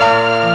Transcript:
Bye.